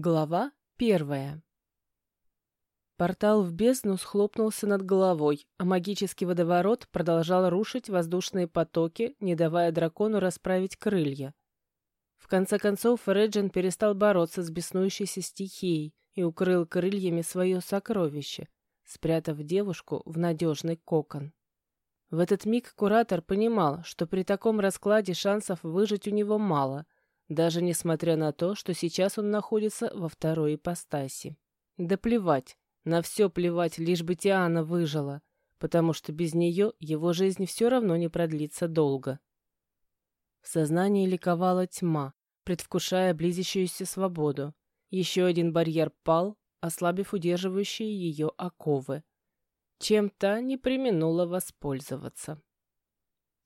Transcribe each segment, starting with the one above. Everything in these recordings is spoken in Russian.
Глава первая. Портал в бездну схлопнулся над головой, а магический водоворот продолжал рушить воздушные потоки, не давая дракону расправить крылья. В конце концов, Реджин перестал бороться с беснующейся стихией и укрыл крыльями свое сокровище, спрятав девушку в надежный кокон. В этот миг куратор понимал, что при таком раскладе шансов выжить у него мало — даже несмотря на то, что сейчас он находится во второй ипостаси. Да плевать, на все плевать, лишь бы Тиана выжила, потому что без нее его жизнь все равно не продлится долго. В сознании ликовала тьма, предвкушая близящуюся свободу. Еще один барьер пал, ослабив удерживающие ее оковы. Чем та не применула воспользоваться.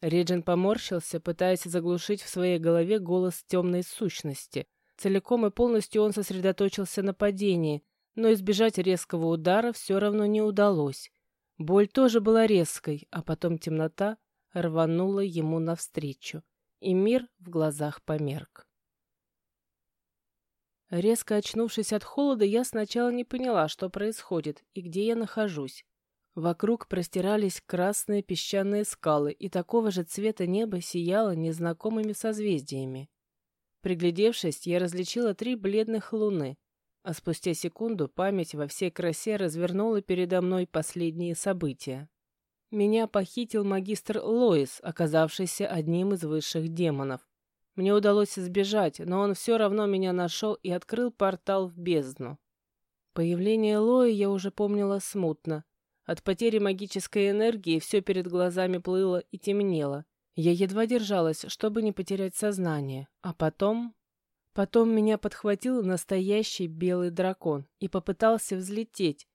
Реджин поморщился, пытаясь заглушить в своей голове голос темной сущности. Целиком и полностью он сосредоточился на падении, но избежать резкого удара все равно не удалось. Боль тоже была резкой, а потом темнота рванула ему навстречу, и мир в глазах померк. Резко очнувшись от холода, я сначала не поняла, что происходит и где я нахожусь. Вокруг простирались красные песчаные скалы, и такого же цвета небо сияло незнакомыми созвездиями. Приглядевшись, я различила три бледных луны, а спустя секунду память во всей красе развернула передо мной последние события. Меня похитил магистр Лоис, оказавшийся одним из высших демонов. Мне удалось сбежать, но он все равно меня нашел и открыл портал в бездну. Появление Лои я уже помнила смутно, от потери магической энергии все перед глазами плыло и темнело. Я едва держалась, чтобы не потерять сознание. А потом... Потом меня подхватил настоящий белый дракон и попытался взлететь,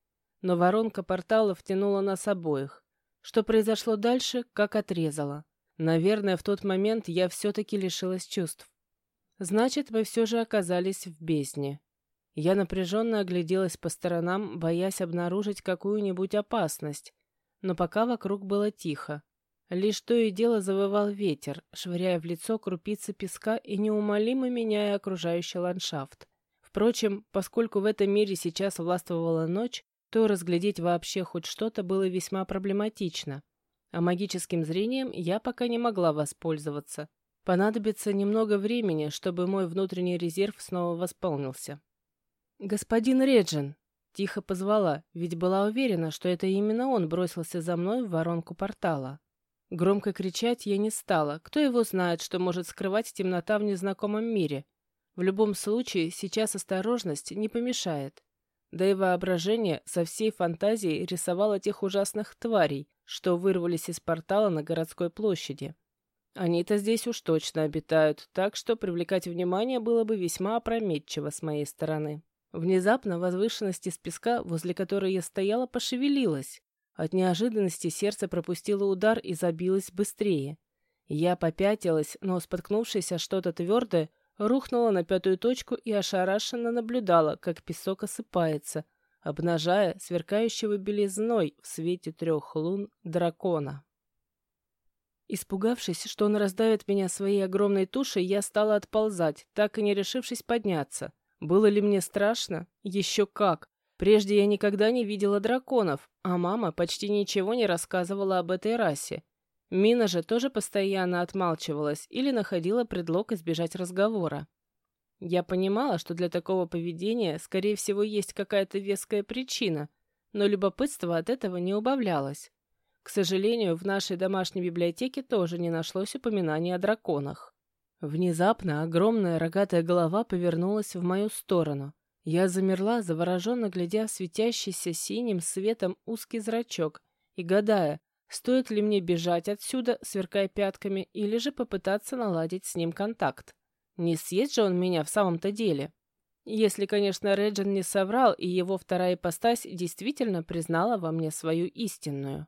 но воронка портала втянула нас обоих. Что произошло дальше, как отрезало. Наверное, в тот момент я все-таки лишилась чувств. Значит, мы все же оказались в бездне. Я напряженно огляделась по сторонам, боясь обнаружить какую-нибудь опасность, но пока вокруг было тихо. Лишь то и дело завывал ветер, швыряя в лицо крупицы песка и неумолимо меняя окружающий ландшафт. Впрочем, поскольку в этом мире сейчас властвовала ночь, то разглядеть вообще хоть что-то было весьма проблематично. А магическим зрением я пока не могла воспользоваться. Понадобится немного времени, чтобы мой внутренний резерв снова восполнился. «Господин Реджин!» — тихо позвала, ведь была уверена, что это именно он бросился за мной в воронку портала. Громко кричать я не стала. Кто его знает, что может скрывать темнота в незнакомом мире? В любом случае, сейчас осторожность не помешает. Да и воображение со всей фантазией рисовало тех ужасных тварей, что вырвались из портала на городской площади. Они-то здесь уж точно обитают, так что привлекать внимание было бы весьма опрометчиво с моей стороны. Внезапно возвышенность из песка, возле которой я стояла, пошевелилась. От неожиданности сердце пропустило удар и забилось быстрее. Я попятилась, но, споткнувшись о что-то твердое, рухнула на пятую точку и ошарашенно наблюдала, как песок осыпается, обнажая сверкающего белизной в свете трех лун дракона. Испугавшись, что он раздавит меня своей огромной тушей, я стала отползать, так и не решившись подняться. Было ли мне страшно? Еще как. Прежде я никогда не видела драконов, а мама почти ничего не рассказывала об этой расе. Мина же тоже постоянно отмалчивалась или находила предлог избежать разговора. Я понимала, что для такого поведения, скорее всего, есть какая-то веская причина, но любопытство от этого не убавлялось. К сожалению, в нашей домашней библиотеке тоже не нашлось упоминания о драконах. Внезапно огромная рогатая голова повернулась в мою сторону. Я замерла, завороженно глядя в светящийся синим светом узкий зрачок и гадая, стоит ли мне бежать отсюда, сверкая пятками, или же попытаться наладить с ним контакт. Не съест же он меня в самом-то деле. Если, конечно, Реджин не соврал, и его вторая ипостась действительно признала во мне свою истинную.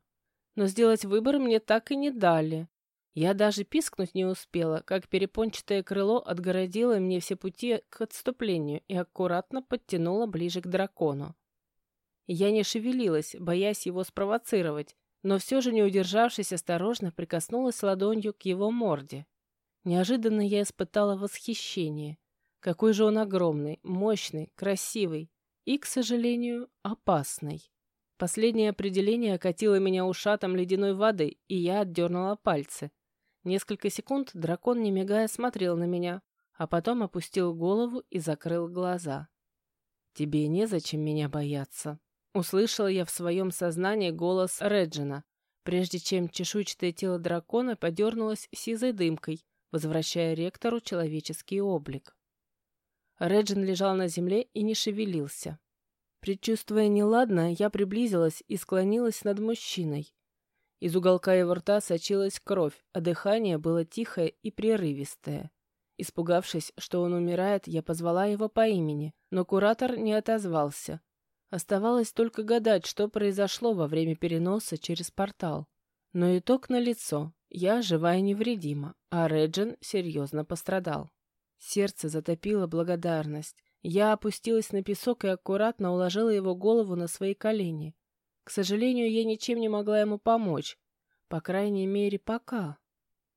Но сделать выбор мне так и не дали. Я даже пискнуть не успела, как перепончатое крыло отгородило мне все пути к отступлению и аккуратно подтянуло ближе к дракону. Я не шевелилась, боясь его спровоцировать, но все же, не удержавшись, осторожно прикоснулась ладонью к его морде. Неожиданно я испытала восхищение. Какой же он огромный, мощный, красивый и, к сожалению, опасный. Последнее определение окатило меня ушатом ледяной воды, и я отдернула пальцы. Несколько секунд дракон, не мигая, смотрел на меня, а потом опустил голову и закрыл глаза. «Тебе незачем меня бояться», — услышала я в своем сознании голос Реджина, прежде чем чешуйчатое тело дракона подернулось сизой дымкой, возвращая ректору человеческий облик. Реджин лежал на земле и не шевелился. Предчувствуя неладное, я приблизилась и склонилась над мужчиной. Из уголка его рта сочилась кровь, а дыхание было тихое и прерывистое. Испугавшись, что он умирает, я позвала его по имени, но куратор не отозвался. Оставалось только гадать, что произошло во время переноса через портал. Но итог налицо. Я жива и невредима, а Реджин серьезно пострадал. Сердце затопило благодарность. Я опустилась на песок и аккуратно уложила его голову на свои колени. К сожалению, я ничем не могла ему помочь. По крайней мере, пока.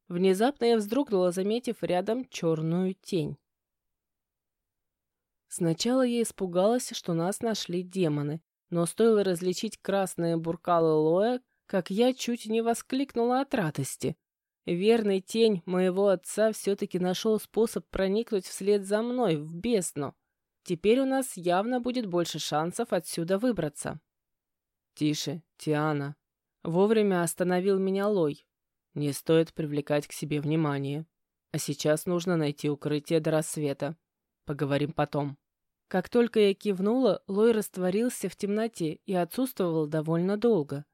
Внезапно я вздрогнула, заметив рядом черную тень. Сначала я испугалась, что нас нашли демоны, но стоило различить красные буркалы Лоя, как я чуть не воскликнула от радости. Верный тень моего отца все-таки нашел способ проникнуть вслед за мной, в бездну. Теперь у нас явно будет больше шансов отсюда выбраться. «Тише, Тиана!» Вовремя остановил меня Лой. Не стоит привлекать к себе внимание. А сейчас нужно найти укрытие до рассвета. Поговорим потом. Как только я кивнула, Лой растворился в темноте и отсутствовал довольно долго.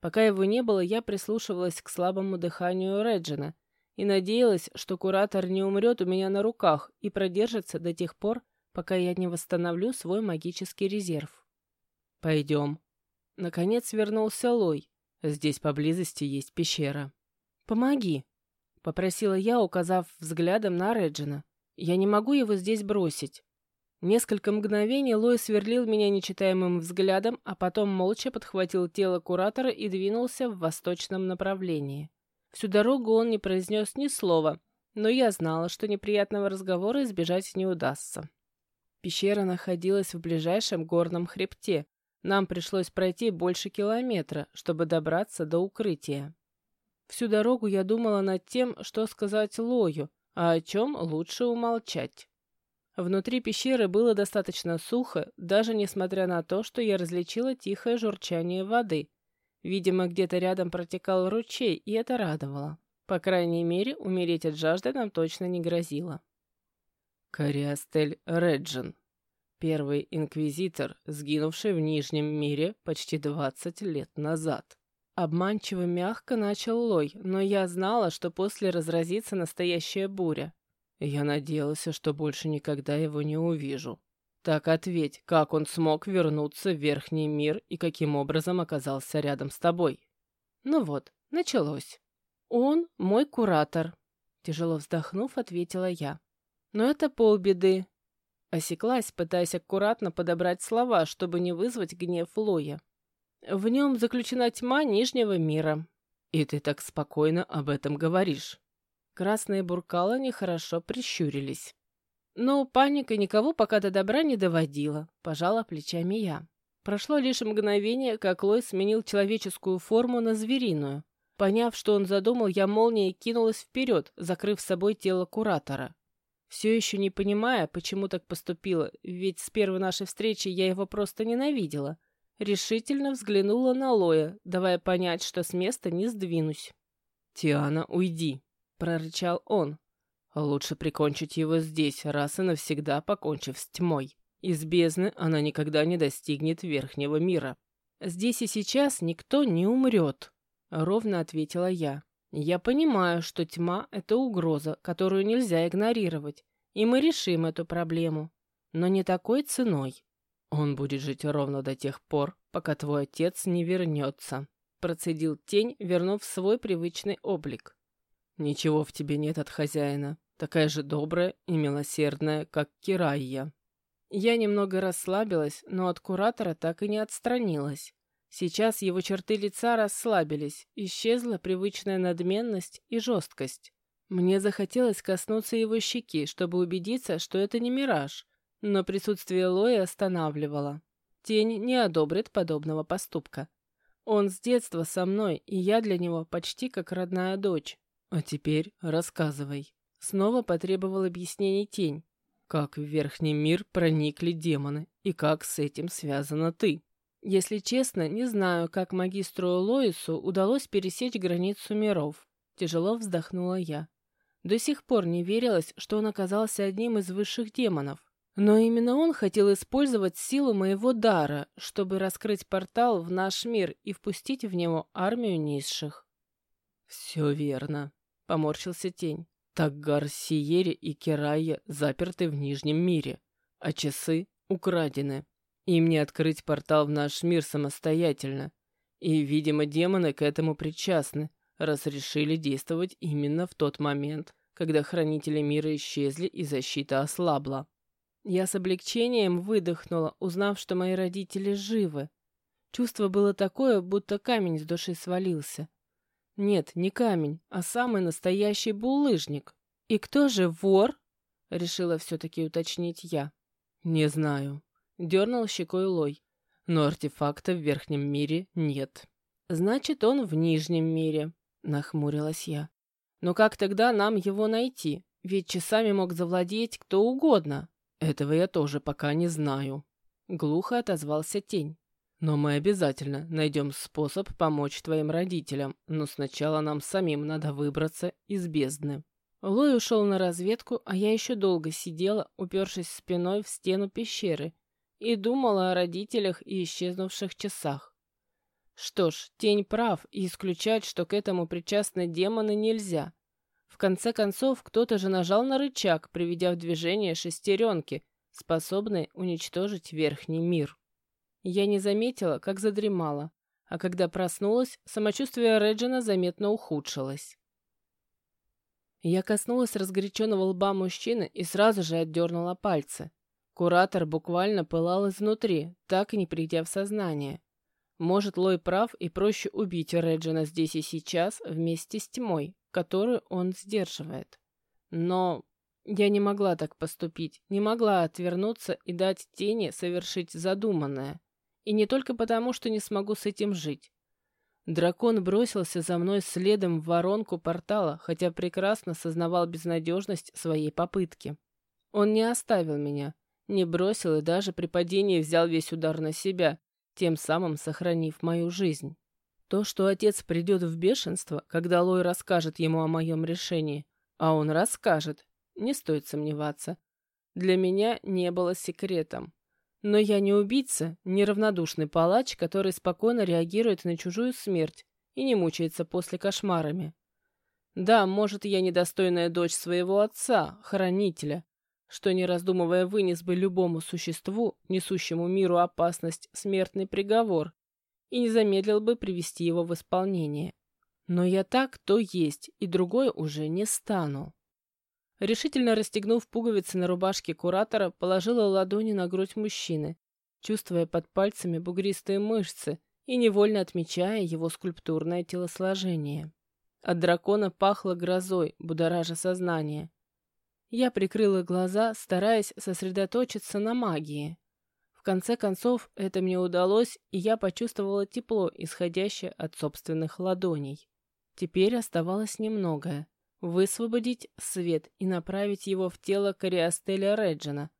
Пока его не было, я прислушивалась к слабому дыханию Реджина и надеялась, что куратор не умрет у меня на руках и продержится до тех пор, пока я не восстановлю свой магический резерв. «Пойдем». Наконец вернулся Лой. Здесь поблизости есть пещера. «Помоги», — попросила я, указав взглядом на Реджина. «Я не могу его здесь бросить». Несколько мгновений Лой сверлил меня нечитаемым взглядом, а потом молча подхватил тело куратора и двинулся в восточном направлении. Всю дорогу он не произнес ни слова, но я знала, что неприятного разговора избежать не удастся. Пещера находилась в ближайшем горном хребте. Нам пришлось пройти больше километра, чтобы добраться до укрытия. Всю дорогу я думала над тем, что сказать Лою, а о чем лучше умолчать. Внутри пещеры было достаточно сухо, даже несмотря на то, что я различила тихое журчание воды. Видимо, где-то рядом протекал ручей, и это радовало. По крайней мере, умереть от жажды нам точно не грозило. Кориастель Реджин. Первый инквизитор, сгинувший в Нижнем мире почти двадцать лет назад. Обманчиво мягко начал Лой, но я знала, что после разразится настоящая буря. Я надеялся, что больше никогда его не увижу. Так ответь, как он смог вернуться в Верхний мир и каким образом оказался рядом с тобой? Ну вот, началось. Он мой куратор. Тяжело вздохнув, ответила я. Но это полбеды. Осеклась, пытаясь аккуратно подобрать слова, чтобы не вызвать гнев Лоя. В нем заключена тьма Нижнего мира. И ты так спокойно об этом говоришь. Красные буркала нехорошо прищурились. Но паника никого пока до добра не доводила, пожала плечами я. Прошло лишь мгновение, как Лой сменил человеческую форму на звериную. Поняв, что он задумал, я молнией кинулась вперед, закрыв собой тело куратора. Все еще не понимая, почему так поступила, ведь с первой нашей встречи я его просто ненавидела, решительно взглянула на Лоя, давая понять, что с места не сдвинусь. «Тиана, уйди!» — прорычал он. «Лучше прикончить его здесь, раз и навсегда покончив с тьмой. Из бездны она никогда не достигнет верхнего мира». «Здесь и сейчас никто не умрет», — ровно ответила я. «Я понимаю, что тьма — это угроза, которую нельзя игнорировать, и мы решим эту проблему, но не такой ценой. Он будет жить ровно до тех пор, пока твой отец не вернется», — процедил тень, вернув свой привычный облик. «Ничего в тебе нет от хозяина. Такая же добрая и милосердная, как Кирайя». Я немного расслабилась, но от куратора так и не отстранилась. Сейчас его черты лица расслабились, исчезла привычная надменность и жесткость. Мне захотелось коснуться его щеки, чтобы убедиться, что это не мираж, но присутствие Лои останавливало. Тень не одобрит подобного поступка. Он с детства со мной, и я для него почти как родная дочь. А теперь рассказывай. Снова потребовал объяснений тень. Как в верхний мир проникли демоны, и как с этим связана ты? Если честно, не знаю, как магистру Лоису удалось пересечь границу миров. Тяжело вздохнула я. До сих пор не верилось, что он оказался одним из высших демонов. Но именно он хотел использовать силу моего дара, чтобы раскрыть портал в наш мир и впустить в него армию низших. «Все верно», — поморщился тень. «Так Гарсиери и Керайя заперты в Нижнем мире, а часы украдены. Им не открыть портал в наш мир самостоятельно. И, видимо, демоны к этому причастны, раз решили действовать именно в тот момент, когда хранители мира исчезли и защита ослабла. Я с облегчением выдохнула, узнав, что мои родители живы. Чувство было такое, будто камень с души свалился. Нет, не камень, а самый настоящий булыжник. И кто же вор? Решила все-таки уточнить я. Не знаю. Дернул щекой Лой. Но артефакта в верхнем мире нет. Значит, он в нижнем мире. Нахмурилась я. Но как тогда нам его найти? Ведь часами мог завладеть кто угодно. Этого я тоже пока не знаю. Глухо отозвался тень. Но мы обязательно найдем способ помочь твоим родителям, но сначала нам самим надо выбраться из бездны. Лой ушел на разведку, а я еще долго сидела, упершись спиной в стену пещеры, и думала о родителях и исчезнувших часах. Что ж, тень прав, и исключать, что к этому причастны демоны, нельзя. В конце концов, кто-то же нажал на рычаг, приведя в движение шестеренки, способные уничтожить верхний мир. Я не заметила, как задремала, а когда проснулась, самочувствие Реджина заметно ухудшилось. Я коснулась разгоряченного лба мужчины и сразу же отдернула пальцы. Куратор буквально пылал изнутри, так и не придя в сознание. Может, Лой прав, и проще убить Реджина здесь и сейчас вместе с тьмой, которую он сдерживает. Но я не могла так поступить, не могла отвернуться и дать тени совершить задуманное. И не только потому, что не смогу с этим жить. Дракон бросился за мной следом в воронку портала, хотя прекрасно сознавал безнадежность своей попытки. Он не оставил меня, не бросил и даже при падении взял весь удар на себя, тем самым сохранив мою жизнь. То, что отец придет в бешенство, когда Лой расскажет ему о моем решении, а он расскажет, не стоит сомневаться, для меня не было секретом. Но я не убийца, не равнодушный палач, который спокойно реагирует на чужую смерть и не мучается после кошмарами. Да, может, я недостойная дочь своего отца, хранителя, что, не раздумывая, вынес бы любому существу, несущему миру опасность, смертный приговор, и не замедлил бы привести его в исполнение. Но я так, то есть, и другой уже не стану. Решительно расстегнув пуговицы на рубашке куратора, положила ладони на грудь мужчины, чувствуя под пальцами бугристые мышцы и невольно отмечая его скульптурное телосложение. От дракона пахло грозой, будоража сознание. Я прикрыла глаза, стараясь сосредоточиться на магии. В конце концов, это мне удалось, и я почувствовала тепло, исходящее от собственных ладоней. Теперь оставалось немногое. Высвободить свет и направить его в тело Кориастеля Реджина,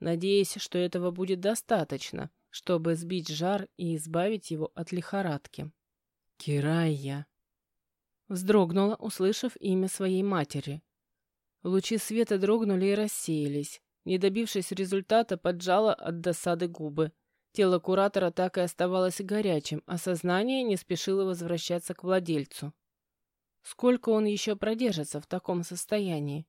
надеясь, что этого будет достаточно, чтобы сбить жар и избавить его от лихорадки. «Кирайя!» Вздрогнула, услышав имя своей матери. Лучи света дрогнули и рассеялись. Не добившись результата, поджала от досады губы. Тело куратора так и оставалось горячим, а сознание не спешило возвращаться к владельцу. Сколько он еще продержится в таком состоянии?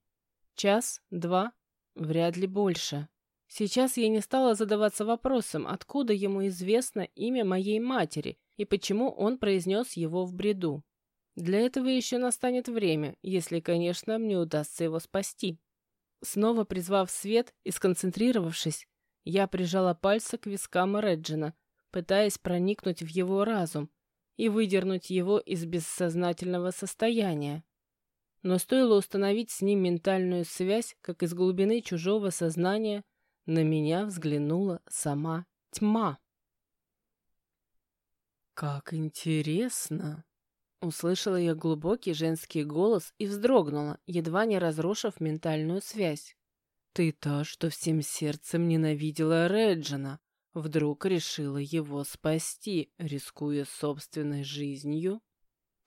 Час? Два? Вряд ли больше. Сейчас я не стала задаваться вопросом, откуда ему известно имя моей матери и почему он произнес его в бреду. Для этого еще настанет время, если, конечно, мне удастся его спасти. Снова призвав свет и сконцентрировавшись, я прижала пальцы к вискам Реджина, пытаясь проникнуть в его разум и выдернуть его из бессознательного состояния. Но стоило установить с ним ментальную связь, как из глубины чужого сознания на меня взглянула сама тьма. «Как интересно!» Услышала я глубокий женский голос и вздрогнула, едва не разрушив ментальную связь. «Ты та, что всем сердцем ненавидела Реджина, вдруг решила его спасти, рискуя собственной жизнью?»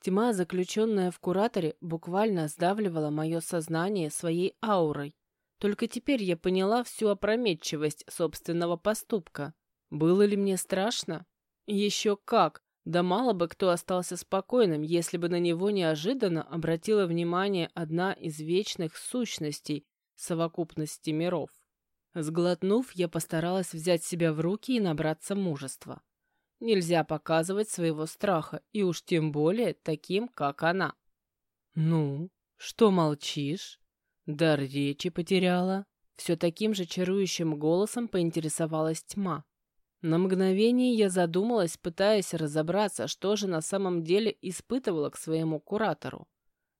Тьма, заключенная в кураторе, буквально сдавливала мое сознание своей аурой. Только теперь я поняла всю опрометчивость собственного поступка. Было ли мне страшно? Еще как! Да мало бы кто остался спокойным, если бы на него неожиданно обратила внимание одна из вечных сущностей совокупности миров. Сглотнув, я постаралась взять себя в руки и набраться мужества. Нельзя показывать своего страха, и уж тем более таким, как она. «Ну, что молчишь?» Дар речи потеряла. Все таким же чарующим голосом поинтересовалась тьма. На мгновение я задумалась, пытаясь разобраться, что же на самом деле испытывала к своему куратору.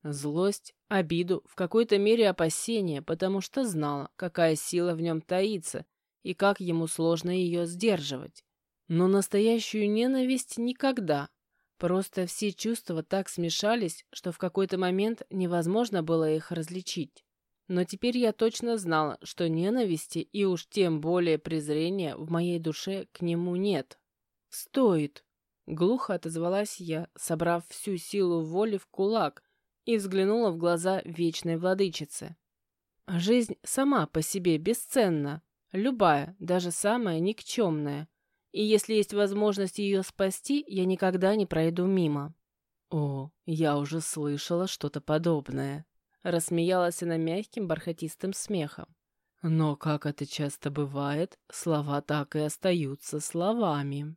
Злость, обиду, в какой-то мере опасение, потому что знала, какая сила в нем таится и как ему сложно ее сдерживать. Но настоящую ненависть никогда. Просто все чувства так смешались, что в какой-то момент невозможно было их различить. Но теперь я точно знала, что ненависти и уж тем более презрения в моей душе к нему нет. «Стоит!» — глухо отозвалась я, собрав всю силу воли в кулак и взглянула в глаза вечной владычицы. «Жизнь сама по себе бесценна, любая, даже самая никчемная, и если есть возможность ее спасти, я никогда не пройду мимо». «О, я уже слышала что-то подобное», Рассмеялась она мягким бархатистым смехом. Но, как это часто бывает, слова так и остаются словами.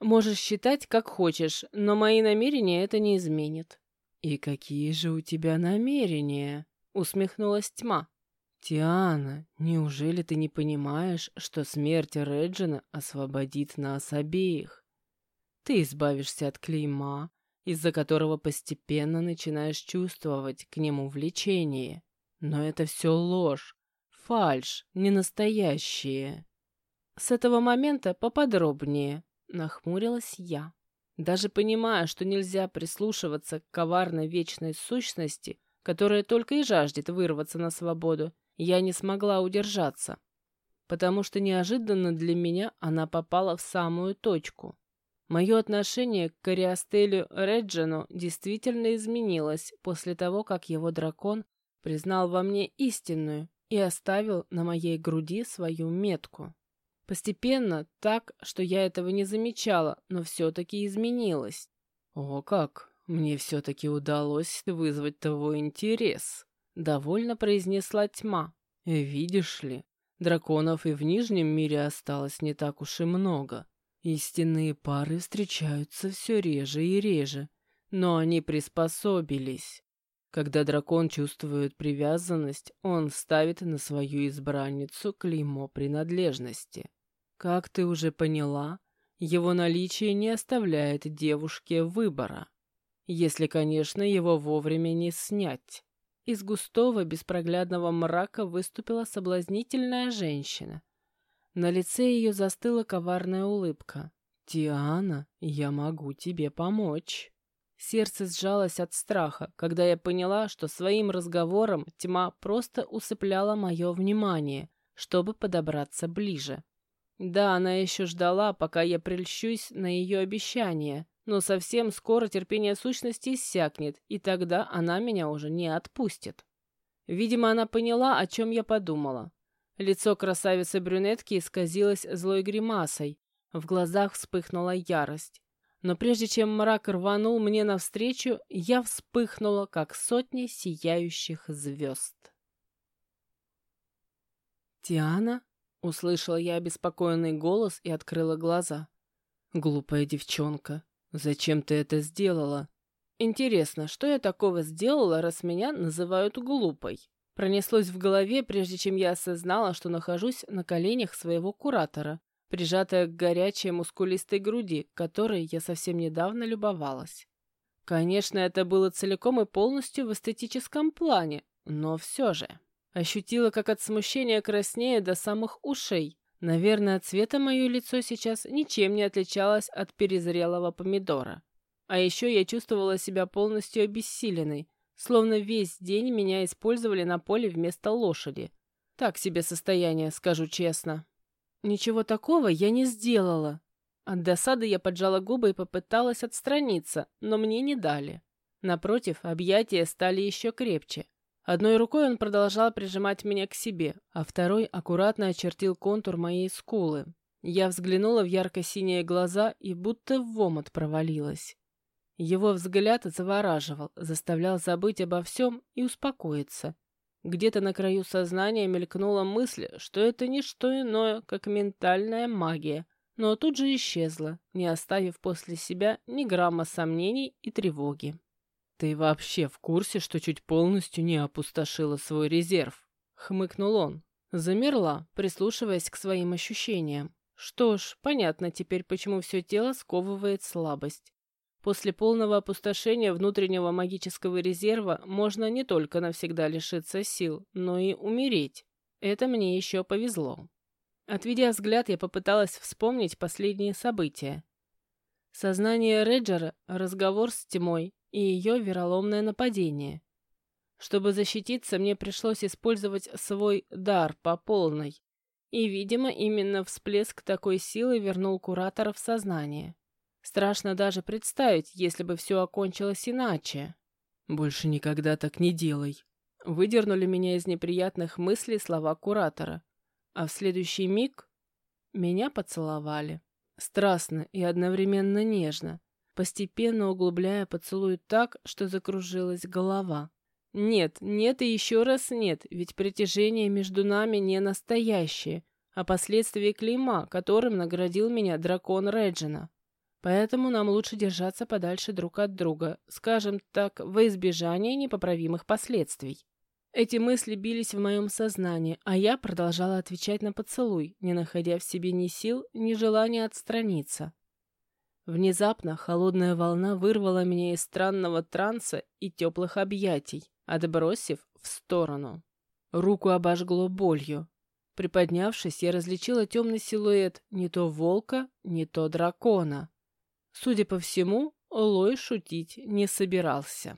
Можешь считать, как хочешь, но мои намерения это не изменит. И какие же у тебя намерения? Усмехнулась тьма. Тиана, неужели ты не понимаешь, что смерть Реджина освободит нас обеих? Ты избавишься от клейма, из-за которого постепенно начинаешь чувствовать к нему влечение. Но это все ложь, фальшь, не настоящие. С этого момента поподробнее, нахмурилась я. Даже понимая, что нельзя прислушиваться к коварной вечной сущности, которая только и жаждет вырваться на свободу, я не смогла удержаться, потому что неожиданно для меня она попала в самую точку. Мое отношение к Кориастелю Реджину действительно изменилось после того, как его дракон признал во мне истинную и оставил на моей груди свою метку. Постепенно, так, что я этого не замечала, но все-таки изменилось. «О как! Мне все-таки удалось вызвать твой интерес!» — довольно произнесла тьма. «Видишь ли, драконов и в Нижнем мире осталось не так уж и много. Истинные пары встречаются все реже и реже, но они приспособились. Когда дракон чувствует привязанность, он ставит на свою избранницу клеймо принадлежности. Как ты уже поняла, его наличие не оставляет девушке выбора, если, конечно, его вовремя не снять. Из густого беспроглядного мрака выступила соблазнительная женщина. На лице ее застыла коварная улыбка. «Диана, я могу тебе помочь». Сердце сжалось от страха, когда я поняла, что своим разговором тьма просто усыпляла мое внимание, чтобы подобраться ближе. Да, она еще ждала, пока я прельщусь на ее обещание, но совсем скоро терпение сущности иссякнет, и тогда она меня уже не отпустит. Видимо, она поняла, о чем я подумала. Лицо красавицы-брюнетки исказилось злой гримасой, в глазах вспыхнула ярость. Но прежде чем мрак рванул мне навстречу, я вспыхнула, как сотни сияющих звезд. «Тиана?» — услышала я обеспокоенный голос и открыла глаза. «Глупая девчонка, зачем ты это сделала?» «Интересно, что я такого сделала, раз меня называют глупой?» Пронеслось в голове, прежде чем я осознала, что нахожусь на коленях своего куратора, прижатая к горячей мускулистой груди, которой я совсем недавно любовалась. Конечно, это было целиком и полностью в эстетическом плане, но все же. Ощутила, как от смущения краснею до самых ушей. Наверное, цвета мое лицо сейчас ничем не отличалось от перезрелого помидора. А еще я чувствовала себя полностью обессиленной, словно весь день меня использовали на поле вместо лошади. Так себе состояние, скажу честно. Ничего такого я не сделала. От досады я поджала губы и попыталась отстраниться, но мне не дали. Напротив, объятия стали еще крепче. Одной рукой он продолжал прижимать меня к себе, а второй аккуратно очертил контур моей скулы. Я взглянула в ярко-синие глаза и будто в омут провалилась. Его взгляд завораживал, заставлял забыть обо всем и успокоиться. Где-то на краю сознания мелькнула мысль, что это не что иное, как ментальная магия, но тут же исчезла, не оставив после себя ни грамма сомнений и тревоги. «Ты вообще в курсе, что чуть полностью не опустошила свой резерв?» — хмыкнул он. Замерла, прислушиваясь к своим ощущениям. Что ж, понятно теперь, почему все тело сковывает слабость. После полного опустошения внутреннего магического резерва можно не только навсегда лишиться сил, но и умереть. Это мне еще повезло. Отведя взгляд, я попыталась вспомнить последние события. Сознание Реджера, разговор с тьмой и ее вероломное нападение. Чтобы защититься, мне пришлось использовать свой дар по полной. И, видимо, именно всплеск такой силы вернул куратора в сознание. Страшно даже представить, если бы все окончилось иначе. «Больше никогда так не делай». Выдернули меня из неприятных мыслей слова куратора. А в следующий миг меня поцеловали. Страстно и одновременно нежно, постепенно углубляя поцелуй так, что закружилась голова. Нет, нет и еще раз нет, ведь притяжение между нами не настоящее, а последствия клейма, которым наградил меня дракон Реджина. Поэтому нам лучше держаться подальше друг от друга, скажем так, во избежание непоправимых последствий. Эти мысли бились в моем сознании, а я продолжала отвечать на поцелуй, не находя в себе ни сил, ни желания отстраниться. Внезапно холодная волна вырвала меня из странного транса и теплых объятий, отбросив в сторону. Руку обожгло болью. Приподнявшись, я различила темный силуэт не то волка, не то дракона. Судя по всему, Лой шутить не собирался.